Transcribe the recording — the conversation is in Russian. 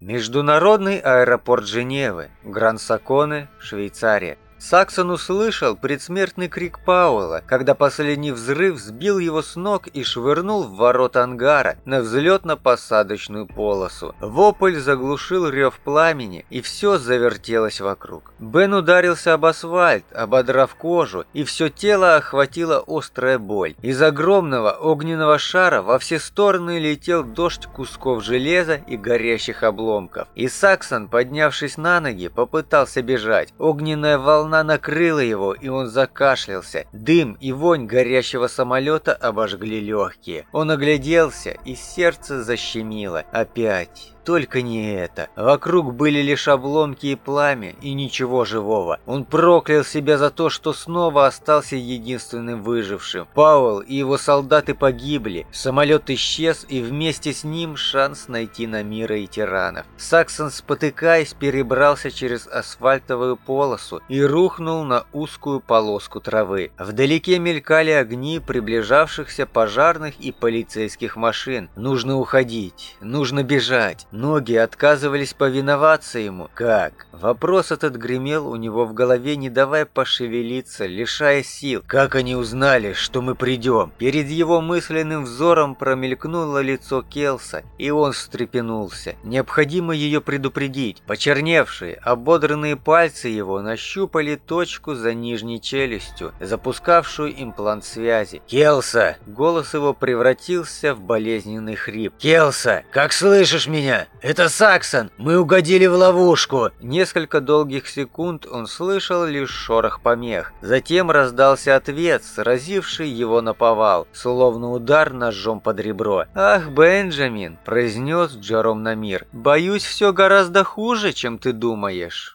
Международный аэропорт Женевы, Гран-Саконе, Швейцария. Саксон услышал предсмертный крик Пауэлла, когда последний взрыв сбил его с ног и швырнул в ворот ангара на взлетно-посадочную полосу. Вопль заглушил рев пламени, и все завертелось вокруг. Бен ударился об асфальт, ободрав кожу, и все тело охватила острая боль. Из огромного огненного шара во все стороны летел дождь кусков железа и горящих обломков. И Саксон, поднявшись на ноги, попытался бежать. Огненная волна волна накрыла его, и он закашлялся. Дым и вонь горящего самолета обожгли легкие. Он огляделся, и сердце защемило. Опять. Только не это. Вокруг были лишь обломки и пламя, и ничего живого. Он проклял себя за то, что снова остался единственным выжившим. Пауэлл и его солдаты погибли. Самолет исчез, и вместе с ним шанс найти на мира и тиранов. Саксон, спотыкаясь, перебрался через асфальтовую полосу и рухнул на узкую полоску травы. Вдалеке мелькали огни приближавшихся пожарных и полицейских машин. Нужно уходить, нужно бежать. Ноги отказывались повиноваться ему. Как? Вопрос этот гремел у него в голове, не давая пошевелиться, лишая сил. Как они узнали, что мы придем? Перед его мысленным взором промелькнуло лицо Келса, и он встрепенулся. Необходимо ее предупредить. Почерневшие, ободранные пальцы его нащупали точку за нижней челюстью, запускавшую имплант связи. «Келса!» Голос его превратился в болезненный хрип. «Келса, как слышишь меня?» Это Саксон! Мы угодили в ловушку!» Несколько долгих секунд он слышал лишь шорох помех. Затем раздался ответ, сразивший его на повал, словно удар ножом под ребро. «Ах, Бенджамин!» – произнес Джером Намир. «Боюсь, все гораздо хуже, чем ты думаешь».